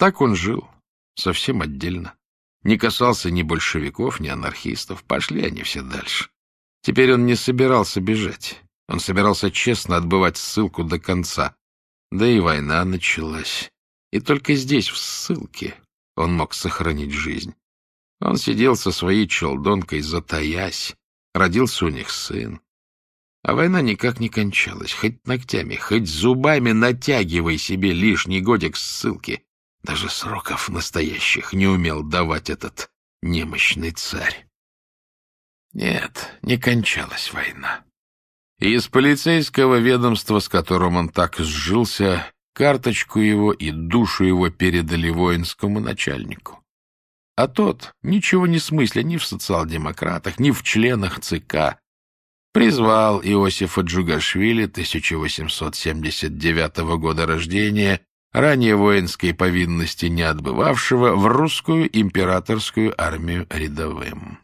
Так он жил, совсем отдельно. Не касался ни большевиков, ни анархистов. Пошли они все дальше. Теперь он не собирался бежать. Он собирался честно отбывать ссылку до конца. Да и война началась. И только здесь, в ссылке, он мог сохранить жизнь. Он сидел со своей челдонкой, затаясь. Родился у них сын. А война никак не кончалась. Хоть ногтями, хоть зубами натягивай себе лишний годик ссылки. Даже сроков настоящих не умел давать этот немощный царь. Нет, не кончалась война. И из полицейского ведомства, с которым он так сжился, карточку его и душу его передали воинскому начальнику. А тот, ничего не смысля ни в социал-демократах, ни в членах ЦК, призвал Иосифа Джугашвили 1879 года рождения, ранее воинской повинности не отбывавшего, в русскую императорскую армию рядовым.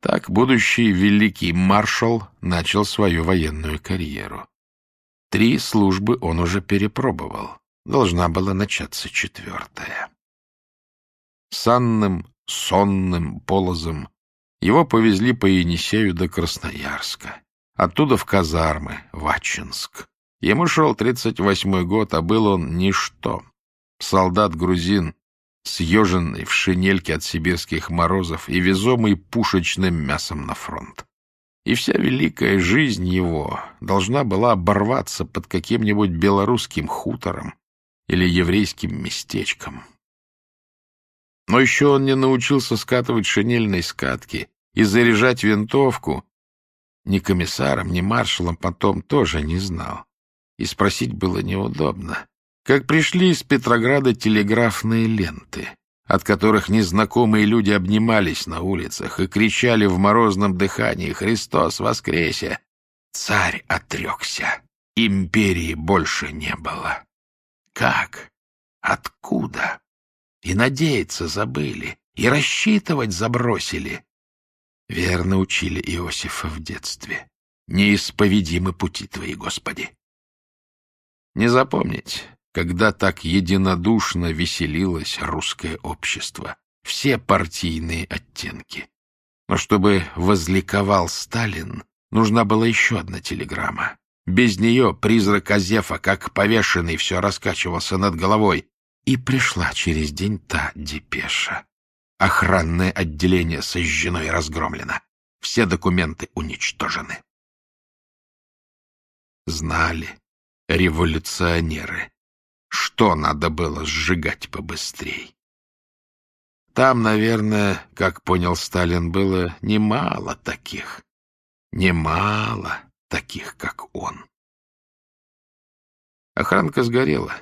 Так будущий великий маршал начал свою военную карьеру. Три службы он уже перепробовал. Должна была начаться четвертая. Санным, сонным полозом его повезли по Енисею до Красноярска, оттуда в казармы, в Ачинск. Ему шел тридцать восьмой год, а был он ничто. Солдат-грузин, съеженный в шинельке от сибирских морозов и везомый пушечным мясом на фронт и вся великая жизнь его должна была оборваться под каким-нибудь белорусским хутором или еврейским местечком. Но еще он не научился скатывать шинельной скатки и заряжать винтовку. Ни комиссаром, ни маршалом потом тоже не знал. И спросить было неудобно. Как пришли из Петрограда телеграфные ленты от которых незнакомые люди обнимались на улицах и кричали в морозном дыхании «Христос воскресе!» Царь отрекся. Империи больше не было. Как? Откуда? И надеяться забыли, и рассчитывать забросили. Верно учили Иосифа в детстве. Неисповедимы пути твои, Господи. Не запомнить, когда так единодушно веселилось русское общество. Все партийные оттенки. Но чтобы возликовал Сталин, нужна была еще одна телеграмма. Без нее призрак Азефа, как повешенный, все раскачивался над головой. И пришла через день та депеша. Охранное отделение сожжено и разгромлено. Все документы уничтожены. Знали революционеры, что надо было сжигать побыстрей. Там, наверное, как понял Сталин, было немало таких. Немало таких, как он. Охранка сгорела,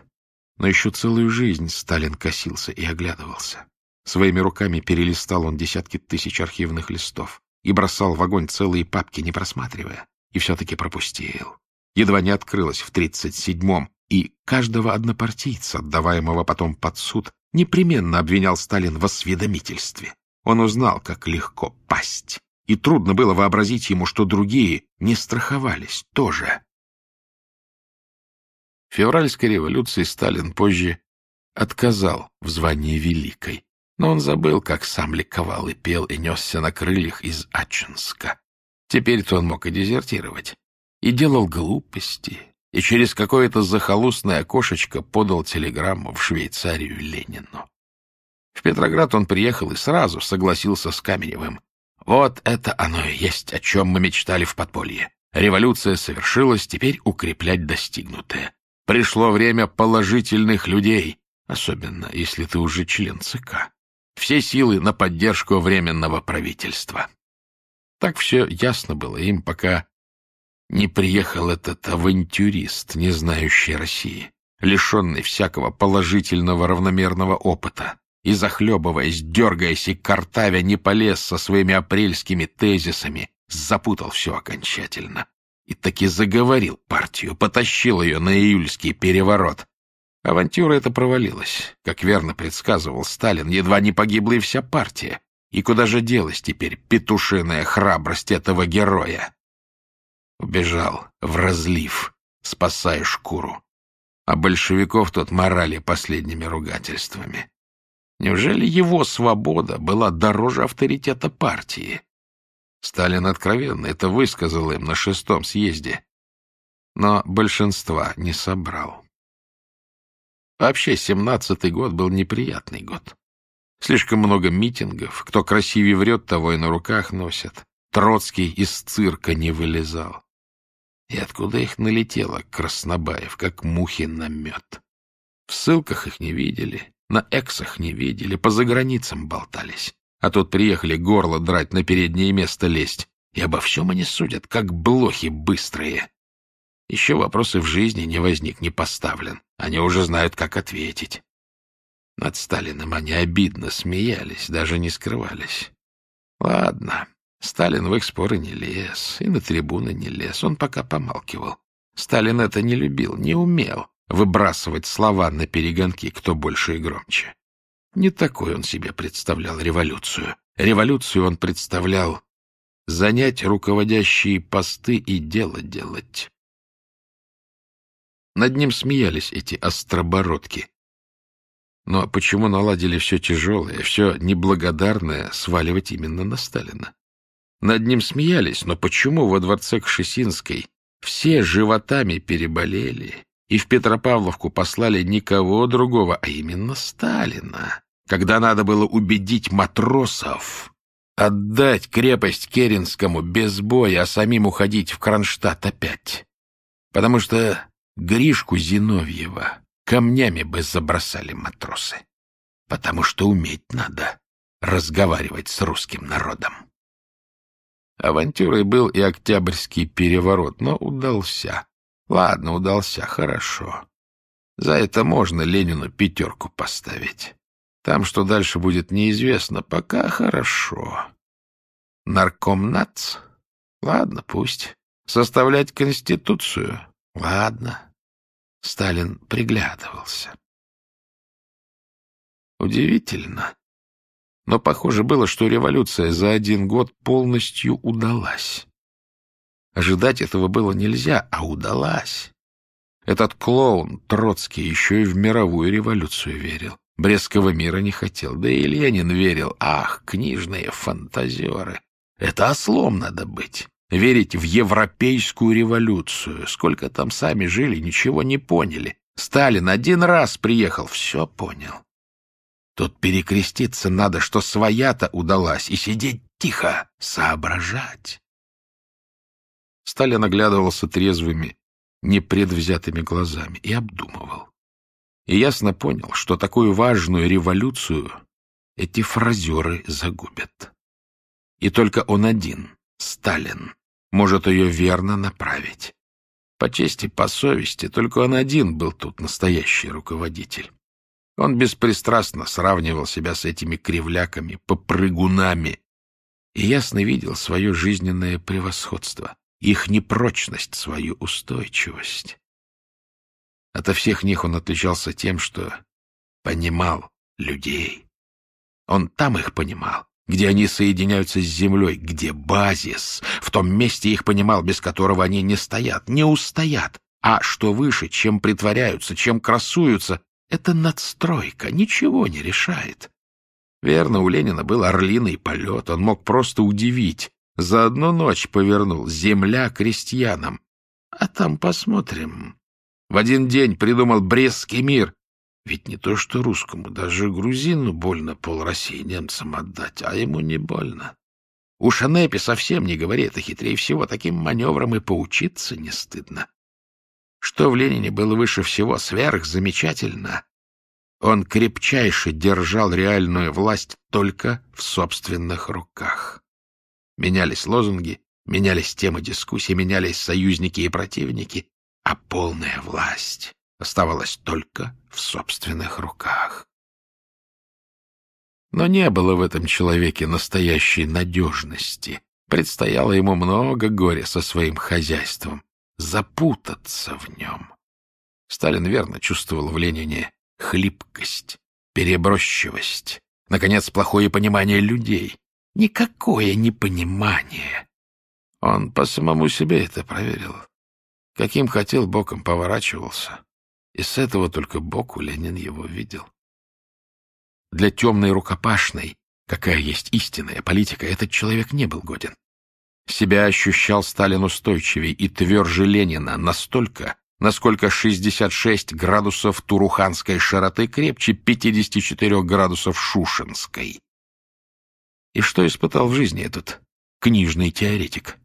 но еще целую жизнь Сталин косился и оглядывался. Своими руками перелистал он десятки тысяч архивных листов и бросал в огонь целые папки, не просматривая, и все-таки пропустил. Едва не открылось в тридцать седьмом, и каждого однопартийца, отдаваемого потом под суд, непременно обвинял Сталин в осведомительстве. Он узнал, как легко пасть, и трудно было вообразить ему, что другие не страховались тоже. Февральской революции Сталин позже отказал в звании Великой, но он забыл, как сам ликовал и пел и несся на крыльях из Ачинска. Теперь-то он мог и дезертировать, и делал глупости, и через какое-то захолустное окошечко подал телеграмму в Швейцарию Ленину. В Петроград он приехал и сразу согласился с Каменевым. Вот это оно и есть, о чем мы мечтали в подполье. Революция совершилась, теперь укреплять достигнутое. Пришло время положительных людей, особенно если ты уже член ЦК. Все силы на поддержку Временного правительства. Так все ясно было им, пока не приехал этот авантюрист, не знающий России, лишенный всякого положительного равномерного опыта, и, захлебываясь, дергаясь и картавя, не полез со своими апрельскими тезисами, запутал все окончательно. И таки заговорил партию, потащил ее на июльский переворот. Авантюра эта провалилась. Как верно предсказывал Сталин, едва не погибла и вся партия. И куда же делась теперь петушиная храбрость этого героя? Убежал в разлив, спасая шкуру. а большевиков тот морали последними ругательствами. Неужели его свобода была дороже авторитета партии? Сталин откровенно это высказал им на шестом съезде, но большинства не собрал. Вообще, семнадцатый год был неприятный год. Слишком много митингов, кто красивее врет, того и на руках носят. Троцкий из цирка не вылезал. И откуда их налетело, Краснобаев, как мухи на мед? В ссылках их не видели, на эксах не видели, по заграницам болтались. А тут приехали горло драть, на переднее место лезть. И обо всем они судят, как блохи быстрые. Еще вопросы в жизни не возник, не поставлен. Они уже знают, как ответить. Над Сталиным они обидно смеялись, даже не скрывались. Ладно, Сталин в их споры не лез, и на трибуны не лез, он пока помалкивал. Сталин это не любил, не умел выбрасывать слова на перегонки, кто больше и громче. Не такой он себе представлял революцию. Революцию он представлял занять руководящие посты и дело делать. Над ним смеялись эти остробородки. Но почему наладили все тяжелое, все неблагодарное сваливать именно на Сталина? Над ним смеялись, но почему во дворце Кшесинской все животами переболели и в Петропавловку послали никого другого, а именно Сталина, когда надо было убедить матросов отдать крепость Керенскому без боя, а самим уходить в Кронштадт опять? Потому что Гришку Зиновьева камнями бы забросали матросы. Потому что уметь надо разговаривать с русским народом. Авантюрой был и Октябрьский переворот, но удался. Ладно, удался, хорошо. За это можно Ленину пятерку поставить. Там, что дальше будет неизвестно, пока хорошо. Нарком НАЦ? Ладно, пусть. Составлять Конституцию? Ладно. Сталин приглядывался. Удивительно. Но похоже было, что революция за один год полностью удалась. Ожидать этого было нельзя, а удалась. Этот клоун Троцкий еще и в мировую революцию верил. Брестского мира не хотел, да и Ленин верил. Ах, книжные фантазеры! Это ослом надо быть. Верить в европейскую революцию. Сколько там сами жили, ничего не поняли. Сталин один раз приехал, все понял. Тут перекреститься надо, что своя-то удалась, и сидеть тихо, соображать. Сталин оглядывался трезвыми, непредвзятыми глазами и обдумывал. И ясно понял, что такую важную революцию эти фразеры загубят. И только он один, Сталин, может ее верно направить. По чести, по совести, только он один был тут настоящий руководитель. Он беспристрастно сравнивал себя с этими кривляками, попрыгунами, и ясно видел свое жизненное превосходство, их непрочность, свою устойчивость. Ото всех них он отличался тем, что понимал людей. Он там их понимал, где они соединяются с землей, где базис, в том месте их понимал, без которого они не стоят, не устоят, а что выше, чем притворяются, чем красуются, это надстройка, ничего не решает. Верно, у Ленина был орлиный полет, он мог просто удивить. За одну ночь повернул земля крестьянам. А там посмотрим. В один день придумал Брестский мир. Ведь не то что русскому, даже грузину больно пол России немцам отдать, а ему не больно. У Шанепи совсем не говори, это хитрее всего, таким маневром и поучиться не стыдно. Что в Ленине было выше всего сверхзамечательно, он крепчайше держал реальную власть только в собственных руках. Менялись лозунги, менялись темы дискуссий, менялись союзники и противники, а полная власть оставалась только в собственных руках. Но не было в этом человеке настоящей надежности. Предстояло ему много горя со своим хозяйством запутаться в нем. Сталин верно чувствовал в Ленине хлипкость, перебросчивость, наконец, плохое понимание людей. Никакое непонимание. Он по самому себе это проверил. Каким хотел, боком поворачивался. И с этого только боку Ленин его видел. Для темной рукопашной, какая есть истинная политика, этот человек не был годен. Себя ощущал Сталин устойчивее и тверже Ленина настолько, насколько 66 градусов туруханской широты крепче 54 градусов шушенской. И что испытал в жизни этот книжный теоретик?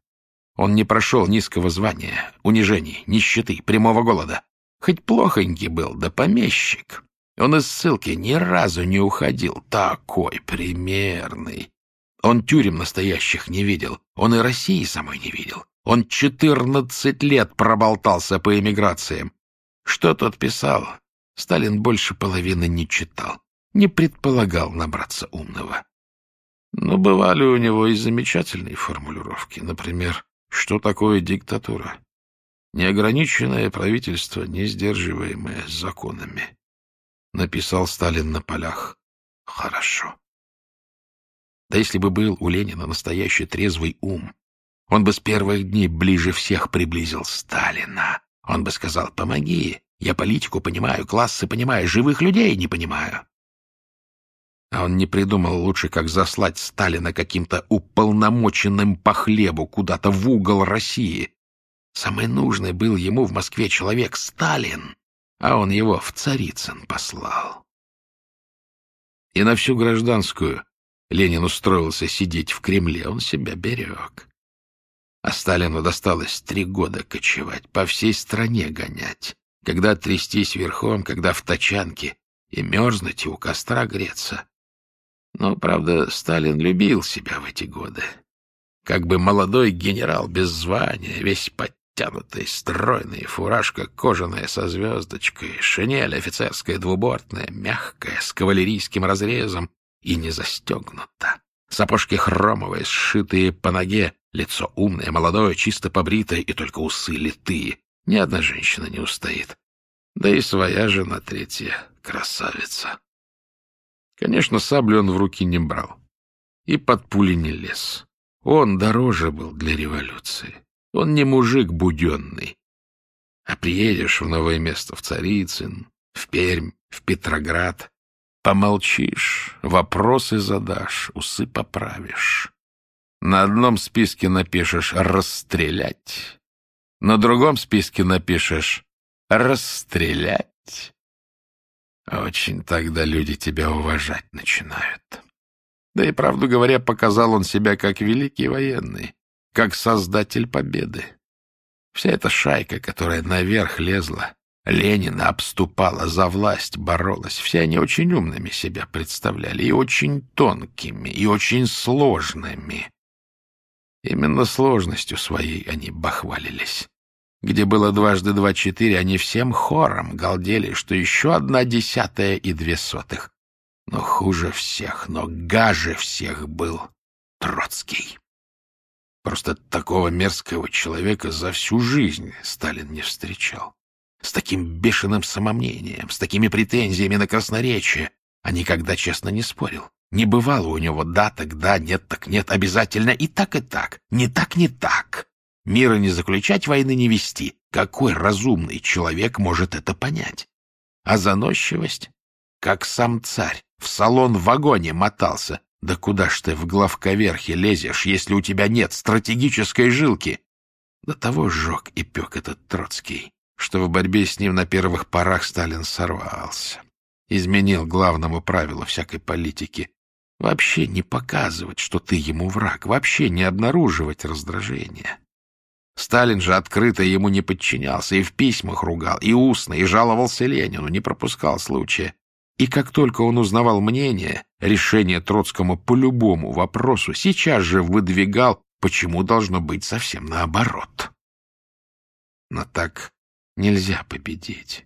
Он не прошел низкого звания, унижений, нищеты, прямого голода. Хоть плохонький был, да помещик. Он из ссылки ни разу не уходил. Такой примерный. Он тюрем настоящих не видел. Он и России самой не видел. Он четырнадцать лет проболтался по эмиграциям. Что тот писал, Сталин больше половины не читал, не предполагал набраться умного. Но бывали у него и замечательные формулировки. Например, что такое диктатура? Неограниченное правительство, не сдерживаемое законами. Написал Сталин на полях. Хорошо. Да если бы был у Ленина настоящий трезвый ум, он бы с первых дней ближе всех приблизил Сталина. Он бы сказал «помоги, я политику понимаю, классы понимаю, живых людей не понимаю». А он не придумал лучше, как заслать Сталина каким-то уполномоченным по хлебу куда-то в угол России. Самый нужный был ему в Москве человек Сталин, а он его в Царицын послал. И на всю гражданскую Ленин устроился сидеть в Кремле, он себя берег. А Сталину досталось три года кочевать, по всей стране гонять, когда трястись верхом, когда в тачанке, и мерзнуть, и у костра греться. Но, правда, Сталин любил себя в эти годы. Как бы молодой генерал без звания, весь подтянутый, стройный, фуражка кожаная со звездочкой, шинель офицерская двубортная, мягкая, с кавалерийским разрезом и не застегнута. Сапожки хромовые, сшитые по ноге, лицо умное, молодое, чисто побритое и только усы литые. Ни одна женщина не устоит. Да и своя жена третья красавица. Конечно, саблю он в руки не брал. И под пули не лез. Он дороже был для революции. Он не мужик буденный. А приедешь в новое место, в Царицын, в Пермь, в Петроград, помолчишь, вопросы задашь, усы поправишь. На одном списке напишешь «расстрелять», на другом списке напишешь «расстрелять», очень тогда люди тебя уважать начинают. Да и, правду говоря, показал он себя как великий военный, как создатель победы. Вся эта шайка, которая наверх лезла, Ленина обступала, за власть боролась, все они очень умными себя представляли, и очень тонкими, и очень сложными. Именно сложностью своей они бахвалились где было дважды два четыре, они всем хором галдели, что еще одна десятая и две сотых. Но хуже всех, но гаже всех был Троцкий. Просто такого мерзкого человека за всю жизнь Сталин не встречал. С таким бешеным самомнением, с такими претензиями на красноречие, а никогда честно не спорил. Не бывало у него да так да, нет так нет, обязательно и так и так, не так не так. Мира не заключать, войны не вести. Какой разумный человек может это понять? А заносчивость? Как сам царь в салон-вагоне мотался. Да куда ж ты в главковерхе лезешь, если у тебя нет стратегической жилки? До того сжег и пек этот Троцкий, что в борьбе с ним на первых порах Сталин сорвался. Изменил главному правилу всякой политики. Вообще не показывать, что ты ему враг, вообще не обнаруживать раздражение. Сталин же открыто ему не подчинялся, и в письмах ругал, и устно, и жаловался Ленину, не пропускал случая. И как только он узнавал мнение, решение Троцкому по любому вопросу, сейчас же выдвигал, почему должно быть совсем наоборот. Но так нельзя победить.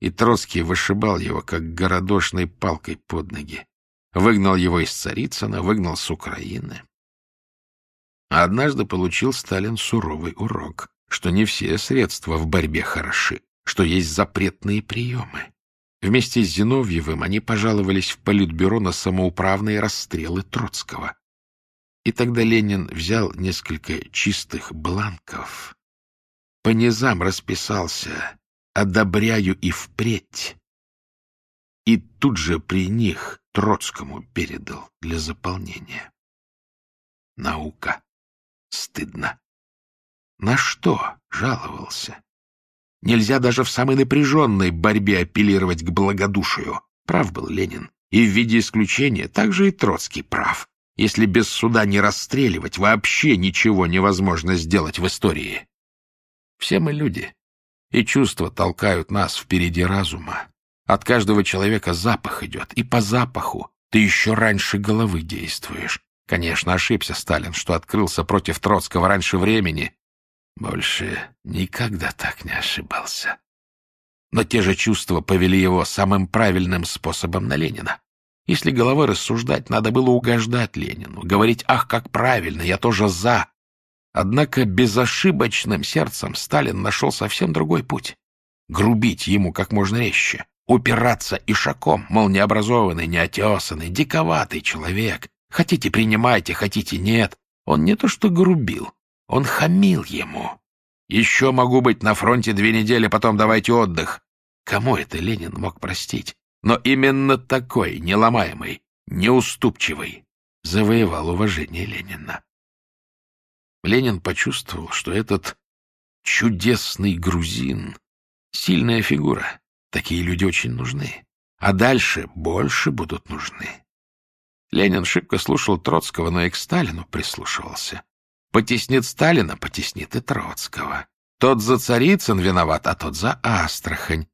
И Троцкий вышибал его, как городошной палкой под ноги. Выгнал его из Царицына, выгнал с Украины. А однажды получил Сталин суровый урок, что не все средства в борьбе хороши, что есть запретные приемы. Вместе с Зиновьевым они пожаловались в Политбюро на самоуправные расстрелы Троцкого. И тогда Ленин взял несколько чистых бланков, по низам расписался, одобряю и впредь. И тут же при них Троцкому передал для заполнения. Наука. Стыдно. На что жаловался? Нельзя даже в самой напряженной борьбе апеллировать к благодушию. Прав был Ленин. И в виде исключения также и Троцкий прав. Если без суда не расстреливать, вообще ничего невозможно сделать в истории. Все мы люди, и чувства толкают нас впереди разума. От каждого человека запах идет, и по запаху ты еще раньше головы действуешь. Конечно, ошибся Сталин, что открылся против Троцкого раньше времени. Больше никогда так не ошибался. Но те же чувства повели его самым правильным способом на Ленина. Если головой рассуждать, надо было угождать Ленину, говорить «Ах, как правильно, я тоже за». Однако безошибочным сердцем Сталин нашел совсем другой путь. Грубить ему как можно резче, упираться ишаком, мол, необразованный, неотесанный, диковатый человек. Хотите — принимайте, хотите — нет. Он не то что грубил, он хамил ему. Еще могу быть на фронте две недели, потом давайте отдых. Кому это Ленин мог простить? Но именно такой, неломаемый, неуступчивый, завоевал уважение Ленина. Ленин почувствовал, что этот чудесный грузин — сильная фигура. Такие люди очень нужны. А дальше больше будут нужны. Ленин шибко слушал Троцкого, но и к Сталину прислушивался. Потеснит Сталина, потеснит и Троцкого. Тот за Царицын виноват, а тот за Астрахань.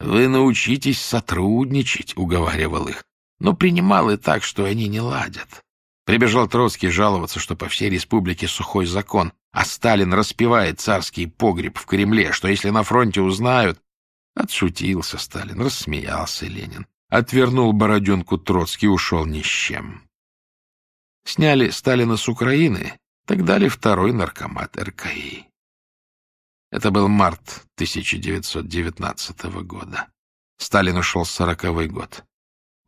Вы научитесь сотрудничать, — уговаривал их, но принимал и так, что они не ладят. Прибежал Троцкий жаловаться, что по всей республике сухой закон, а Сталин распевает царский погреб в Кремле, что если на фронте узнают... Отшутился Сталин, рассмеялся Ленин. Отвернул бороденку Троцкий, ушел ни с чем. Сняли Сталина с Украины, так дали второй наркомат РКИ. Это был март 1919 года. Сталин ушел с сороковой год.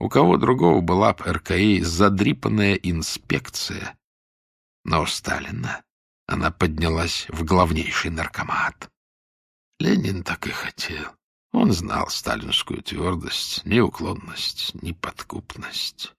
У кого другого была б РКИ задрипанная инспекция, но у Сталина она поднялась в главнейший наркомат. Ленин так и хотел. Он знал сталинскую твердость, неуклонность, неподкупность.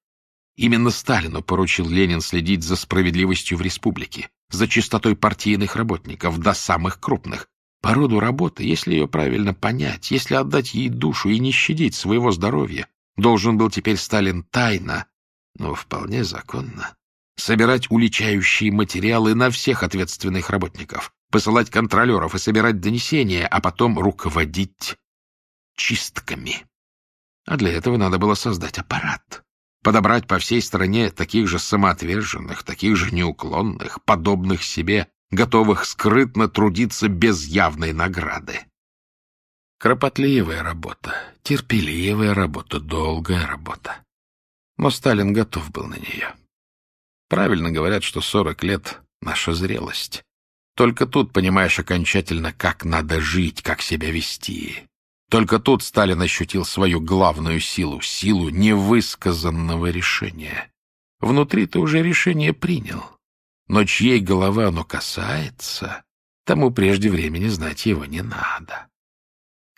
Именно Сталину поручил Ленин следить за справедливостью в республике, за чистотой партийных работников до самых крупных. По роду работы, если ее правильно понять, если отдать ей душу и не щадить своего здоровья, должен был теперь Сталин тайно, но вполне законно, собирать уличающие материалы на всех ответственных работников, посылать контролеров и собирать донесения, а потом руководить чистками. А для этого надо было создать аппарат, подобрать по всей стране таких же самоотверженных, таких же неуклонных, подобных себе, готовых скрытно трудиться без явной награды. Кропотливая работа, терпеливая работа, долгая работа. Но Сталин готов был на нее. Правильно говорят, что сорок лет — наша зрелость. Только тут понимаешь окончательно, как надо жить, как себя вести. Только тут Сталин ощутил свою главную силу, силу невысказанного решения. Внутри ты уже решение принял. Но чьей головы оно касается, тому прежде времени знать его не надо.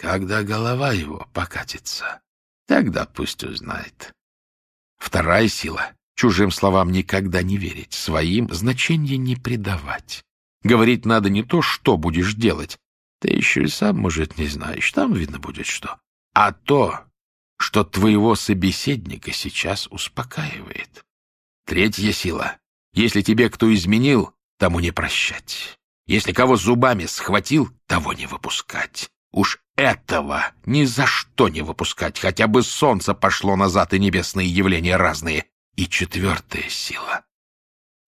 Когда голова его покатится, тогда пусть узнает. Вторая сила — чужим словам никогда не верить, своим значения не придавать. Говорить надо не то, что будешь делать, ты еще и сам, может, не знаешь, там видно будет что. А то, что твоего собеседника сейчас успокаивает. Третья сила. Если тебе кто изменил, тому не прощать. Если кого зубами схватил, того не выпускать. Уж этого ни за что не выпускать, хотя бы солнце пошло назад и небесные явления разные. И четвертая сила.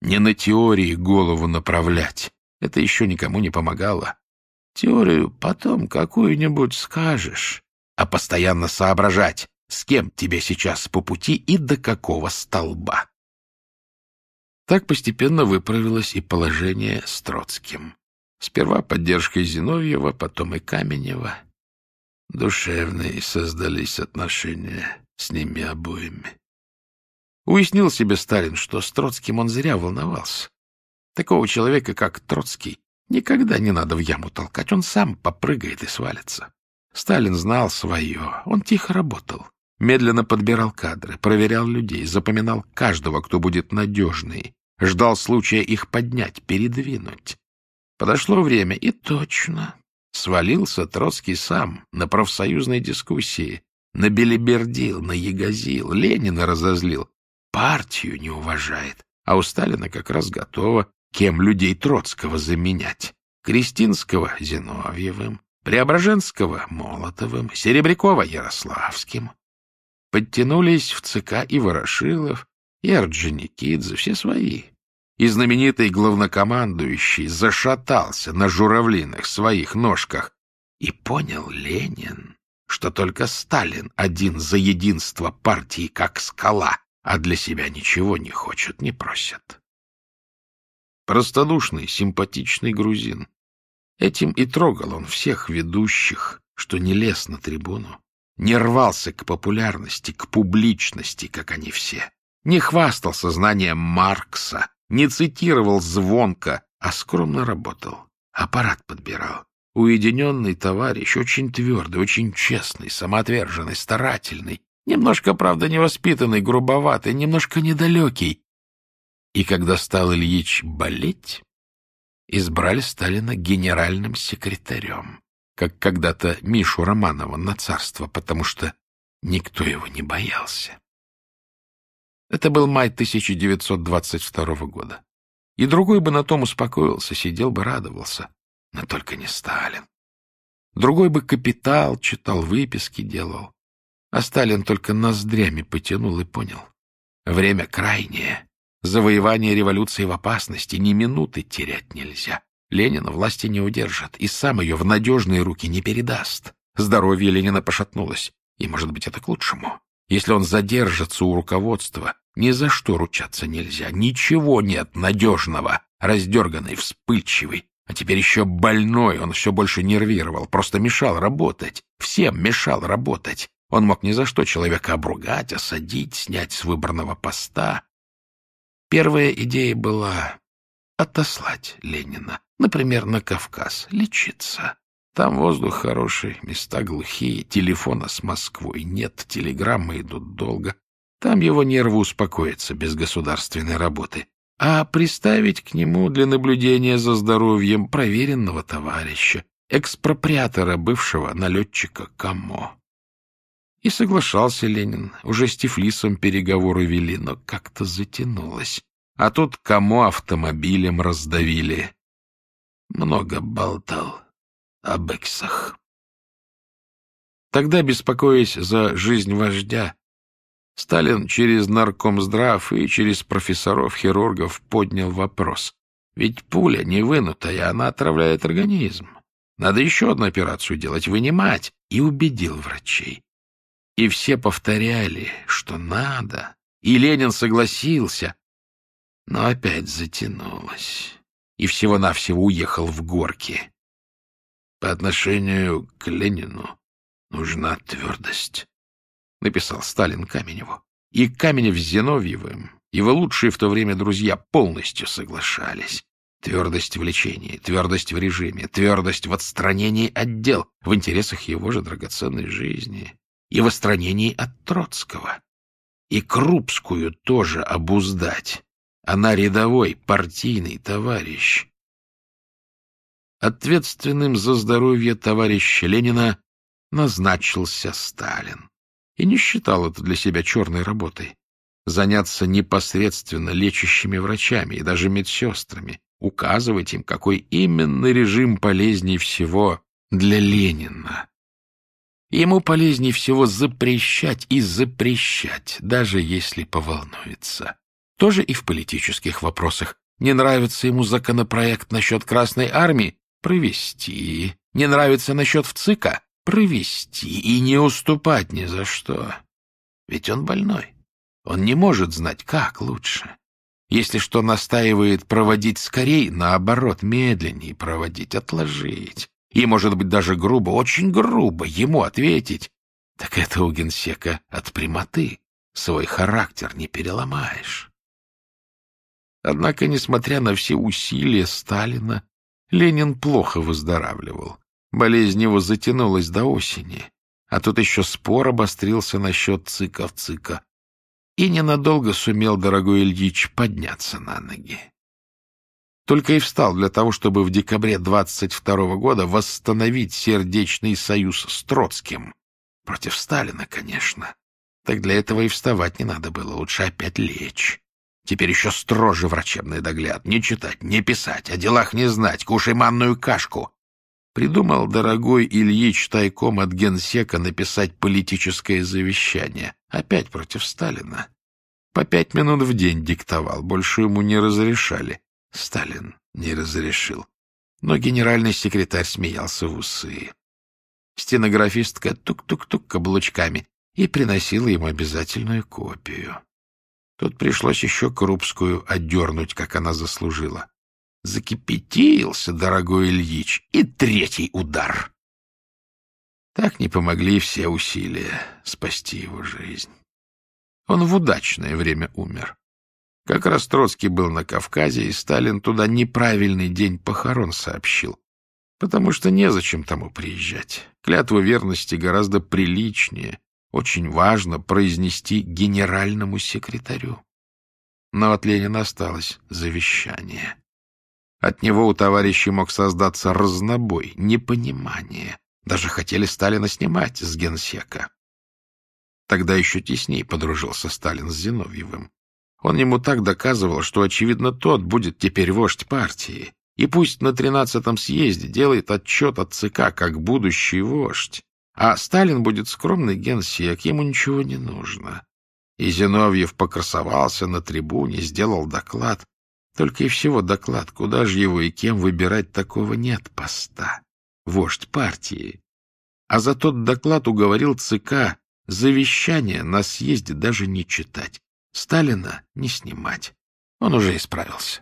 Не на теории голову направлять. Это еще никому не помогало. Теорию потом какую-нибудь скажешь, а постоянно соображать, с кем тебе сейчас по пути и до какого столба. Так постепенно выправилось и положение с Троцким. Сперва поддержкой Зиновьева, потом и Каменева. Душевные создались отношения с ними обоими. Уяснил себе Сталин, что с Троцким он зря волновался. Такого человека, как Троцкий, Никогда не надо в яму толкать, он сам попрыгает и свалится. Сталин знал свое. Он тихо работал. Медленно подбирал кадры, проверял людей, запоминал каждого, кто будет надежный. Ждал случая их поднять, передвинуть. Подошло время, и точно. Свалился Троцкий сам на профсоюзной дискуссии. Набелибердил, наягозил, Ленина разозлил. Партию не уважает. А у Сталина как раз готово, кем людей Троцкого заменять. Крестинского — Зиновьевым, Преображенского — Молотовым, Серебрякова — Ярославским. Подтянулись в ЦК и Ворошилов, и Орджоникидзе, все свои. И знаменитый главнокомандующий зашатался на журавлиных своих ножках. И понял Ленин, что только Сталин один за единство партии как скала, а для себя ничего не хочет, не просит. Простодушный, симпатичный грузин. Этим и трогал он всех ведущих, что не лез на трибуну, не рвался к популярности, к публичности, как они все, не хвастался знанием Маркса, не цитировал звонко, а скромно работал, аппарат подбирал. Уединенный товарищ, очень твердый, очень честный, самоотверженный, старательный, немножко, правда, невоспитанный, грубоватый, немножко недалекий, и когда стал Ильич болеть, избрали Сталина генеральным секретарем, как когда-то Мишу Романова на царство, потому что никто его не боялся. Это был май 1922 года. И другой бы на том успокоился, сидел бы, радовался. Но только не Сталин. Другой бы капитал читал, выписки делал. А Сталин только ноздрями потянул и понял. Время крайнее. Завоевание революции в опасности, ни минуты терять нельзя. Ленина власти не удержит, и сам ее в надежные руки не передаст. Здоровье Ленина пошатнулось, и, может быть, это к лучшему. Если он задержится у руководства, ни за что ручаться нельзя, ничего нет надежного, раздерганный, вспыльчивый. А теперь еще больной, он все больше нервировал, просто мешал работать, всем мешал работать. Он мог ни за что человека обругать, осадить, снять с выбранного поста. Первая идея была отослать Ленина, например, на Кавказ, лечиться. Там воздух хороший, места глухие, телефона с Москвой нет, телеграммы идут долго. Там его нервы успокоятся без государственной работы. А приставить к нему для наблюдения за здоровьем проверенного товарища, экспроприатора бывшего налетчика Камо. И соглашался Ленин. Уже с Тифлисом переговоры вели, но как-то затянулось. А тут кому автомобилем раздавили. Много болтал об эксах. Тогда, беспокоясь за жизнь вождя, Сталин через наркомздрав и через профессоров-хирургов поднял вопрос. Ведь пуля не вынутая, она отравляет организм. Надо еще одну операцию делать, вынимать. И убедил врачей. И все повторяли, что надо. И Ленин согласился. Но опять затянулось. И всего-навсего уехал в горки. По отношению к Ленину нужна твердость, — написал Сталин Каменеву. И Каменев с Зиновьевым, его лучшие в то время друзья, полностью соглашались. Твердость в лечении, твердость в режиме, твердость в отстранении от дел, в интересах его же драгоценной жизни и в отстранении от Троцкого. И Крупскую тоже обуздать. Она рядовой партийный товарищ. Ответственным за здоровье товарища Ленина назначился Сталин. И не считал это для себя черной работой. Заняться непосредственно лечащими врачами и даже медсестрами, указывать им, какой именно режим полезней всего для Ленина. Ему полезнее всего запрещать и запрещать, даже если поволнуется. Тоже и в политических вопросах. Не нравится ему законопроект насчет Красной Армии? Провести. Не нравится насчет ВЦИКа? Провести. И не уступать ни за что. Ведь он больной. Он не может знать, как лучше. Если что настаивает проводить скорее, наоборот, медленнее проводить, отложить и, может быть, даже грубо, очень грубо ему ответить, так это у генсека от прямоты. Свой характер не переломаешь. Однако, несмотря на все усилия Сталина, Ленин плохо выздоравливал. Болезнь его затянулась до осени, а тут еще спор обострился насчет циков-цика. И ненадолго сумел дорогой Ильич подняться на ноги. Только и встал для того, чтобы в декабре 22 -го года восстановить сердечный союз с Троцким. Против Сталина, конечно. Так для этого и вставать не надо было, лучше опять лечь. Теперь еще строже врачебный догляд. Не читать, не писать, о делах не знать, кушай манную кашку. Придумал дорогой Ильич тайком от генсека написать политическое завещание. Опять против Сталина. По пять минут в день диктовал, больше ему не разрешали. Сталин не разрешил. Но генеральный секретарь смеялся в усы. Стенографистка тук-тук-тук каблучками и приносила ему обязательную копию. Тут пришлось еще Крупскую отдернуть, как она заслужила. Закипятился, дорогой Ильич, и третий удар. Так не помогли все усилия спасти его жизнь. Он в удачное время умер. Как раз Троцкий был на Кавказе, и Сталин туда неправильный день похорон сообщил, потому что незачем тому приезжать. Клятву верности гораздо приличнее, очень важно произнести генеральному секретарю. Но от Ленина осталось завещание. От него у товарищей мог создаться разнобой, непонимание. Даже хотели Сталина снимать с генсека. Тогда еще теснее подружился Сталин с Зиновьевым. Он ему так доказывал, что, очевидно, тот будет теперь вождь партии, и пусть на тринадцатом съезде делает отчет от ЦК как будущий вождь, а Сталин будет скромный генсек, ему ничего не нужно. И Зиновьев покрасовался на трибуне, сделал доклад. Только и всего доклад, куда же его и кем выбирать такого нет поста. Вождь партии. А за тот доклад уговорил ЦК завещание на съезде даже не читать. Сталина не снимать. Он уже исправился.